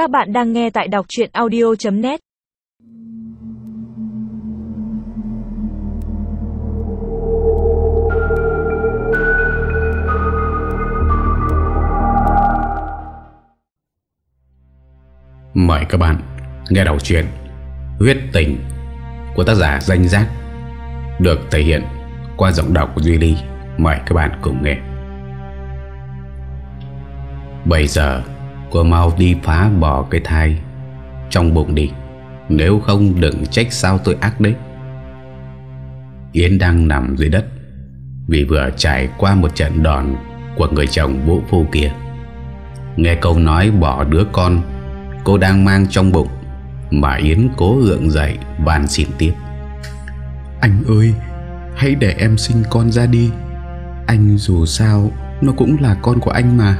Các bạn đang nghe tại đọc chuyện audio.net Mời các bạn nghe đầu chuyện Huyết tình của tác giả Danh Giác, được thể hiện qua giọng đọc của Duy Ly. Mời các bạn cùng nghe. Bây giờ cô mau đi phá bỏ cái thai trong bụng đi. Nếu không, đừng trách sao tôi ác đấy. Yến đang nằm dưới đất, vì vừa trải qua một trận đòn của người chồng vũ phu kia. Nghe câu nói bỏ đứa con, cô đang mang trong bụng, mà Yến cố gượng dậy, van xin tiếp. Anh ơi, Hãy để em sinh con ra đi Anh dù sao, Nó cũng là con của anh mà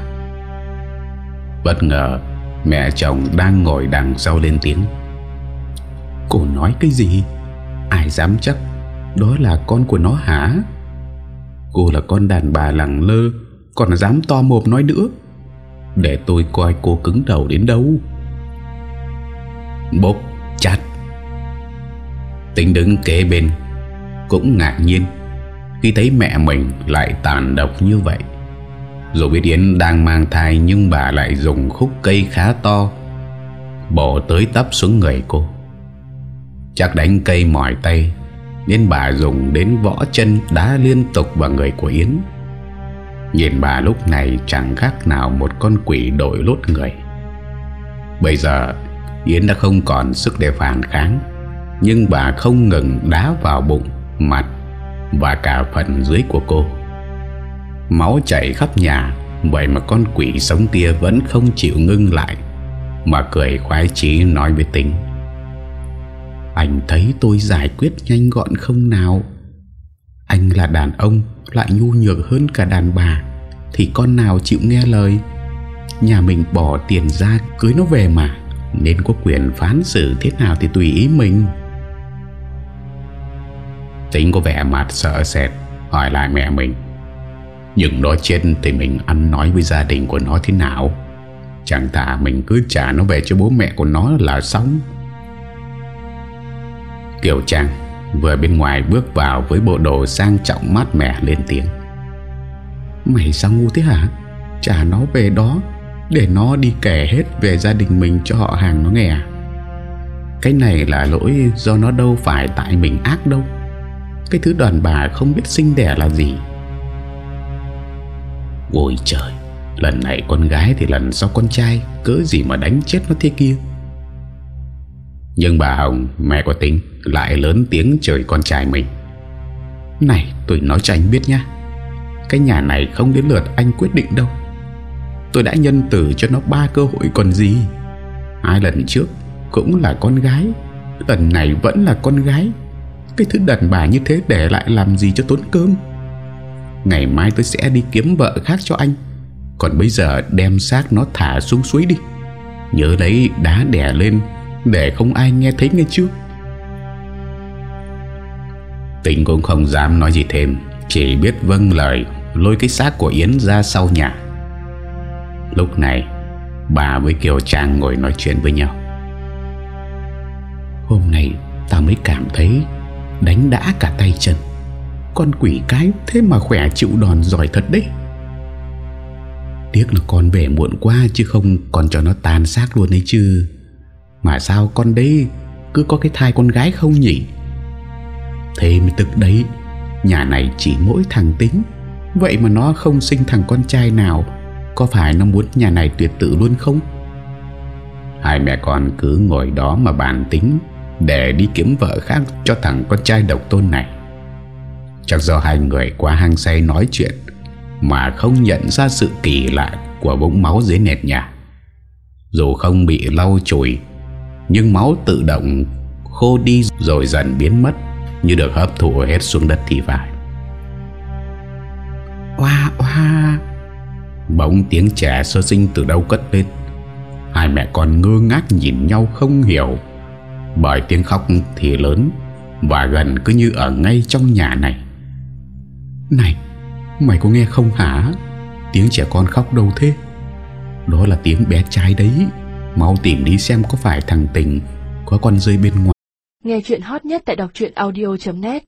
Bất ngờ, Mẹ chồng đang ngồi đằng sau lên tiếng. Cô nói cái gì? Ai dám chắc? Đó là con của nó hả? Cô là con đàn bà lẳng lơ, Còn dám to mồm nói nữa. Để tôi coi cô cứng đầu đến đâu. Bốc chát. Tính đứng kế bên, Cũng ngạc nhiên Khi thấy mẹ mình lại tàn độc như vậy. Dù biết Yến đang mang thai Nhưng bà lại dùng khúc cây khá to, Bổ tới tấp xuống người cô. Chắc đánh cây mỏi tay, Nên bà dùng đến võ chân Đá liên tục vào người của Yến. Nhìn bà lúc này chẳng khác nào một con quỷ đổi lốt người. Bây giờ, Yến đã không còn sức để phản kháng, Nhưng bà không ngừng đá vào bụng, Mặt Và cả phần dưới của cô. Máu chảy khắp nhà, Vậy mà con quỷ sống kia Vẫn không chịu ngưng lại, Mà cười khoái chí nói với tính. Anh thấy tôi giải quyết nhanh gọn không nào? Anh là đàn ông, Lại nhu nhược hơn cả đàn bà, Thì con nào chịu nghe lời? Nhà mình bỏ tiền ra cưới nó về mà, nên có quyền phán xử thế nào thì tùy ý mình. Tính có vẻ mặt sợ sệt, Hỏi lại mẹ mình. Nhưng nó chết thì mình ăn nói với gia đình của nó thế nào? Chẳng thà mình cứ trả nó về cho bố mẹ của nó là xong. Kiều Trang vừa bên ngoài bước vào với bộ đồ sang trọng mát mẻ lên tiếng. Mày sao ngu thế hả? Trả nó về đó, để nó đi kể hết về gia đình mình cho họ hàng nó nghe à? Cái này là lỗi do nó đâu phải tại mình ác đâu. Cái thứ đàn bà không biết sinh đẻ là gì. Ôi trời, Lần này con gái thì lần sau con trai, Cớ gì mà đánh chết nó thế kia? Nhưng bà Hồng, Mẹ của tính, Lại lớn tiếng chửi con trai mình. Này tôi nói cho anh biết nhá, Cái nhà này không đến lượt anh quyết định đâu. Tôi đã nhân tử cho nó ba cơ hội còn gì. Hai lần trước Cũng là con gái, Lần này vẫn là con gái. Cái thứ đàn bà như thế để lại làm gì cho tốn cơm? Ngày mai tôi sẽ đi kiếm vợ khác cho anh. Còn bây giờ đem xác nó thả xuống suối đi. Nhớ lấy đá đẻ lên Để không ai nghe thấy nghe chưa? Tình cũng không dám nói gì thêm, Chỉ biết vâng lời, Lôi cái xác của Yến ra sau nhà. Lúc này, Bà với Kiều Trang ngồi nói chuyện với nhau. Hôm nay Tao mới cảm thấy Đánh đã cả tay chân. Con quỷ cái thế mà khỏe chịu đòn giỏi thật đấy. Tiếc là con về muộn quá Chứ không còn cho nó tàn xác luôn đấy chứ. Mà sao con đấy Cứ có cái thai con gái không nhỉ? Thế mới tức đấy, Nhà này chỉ mỗi thằng tính. Vậy mà nó không sinh thằng con trai nào, có phải nó muốn nhà này tuyệt tự luôn không? Hai mẹ con cứ ngồi đó mà bàn tính, Để đi kiếm vợ khác cho thằng con trai độc tôn này. Chắc do hai người quá hăng say nói chuyện Mà không nhận ra sự kỳ lạ của vũng máu dưới nền nhà. Dù không bị lau chùi Nhưng máu tự động khô đi rồi dần biến mất Như được hấp thụ hết xuống đất thì phải. Oa oa. Bỗng tiếng trẻ sơ sinh từ đâu cất lên. Hai mẹ con ngơ ngác nhìn nhau không hiểu. Bởi tiếng khóc thì lớn Và gần cứ như ở ngay trong nhà này này, Mày có nghe không hả? Tiếng trẻ con khóc đâu thế? Đó là tiếng bé trai đấy. Mau tìm đi xem có phải thằng Tình Có con rơi bên ngoài. Nghe chuyện hot nhất tại đọc audio.net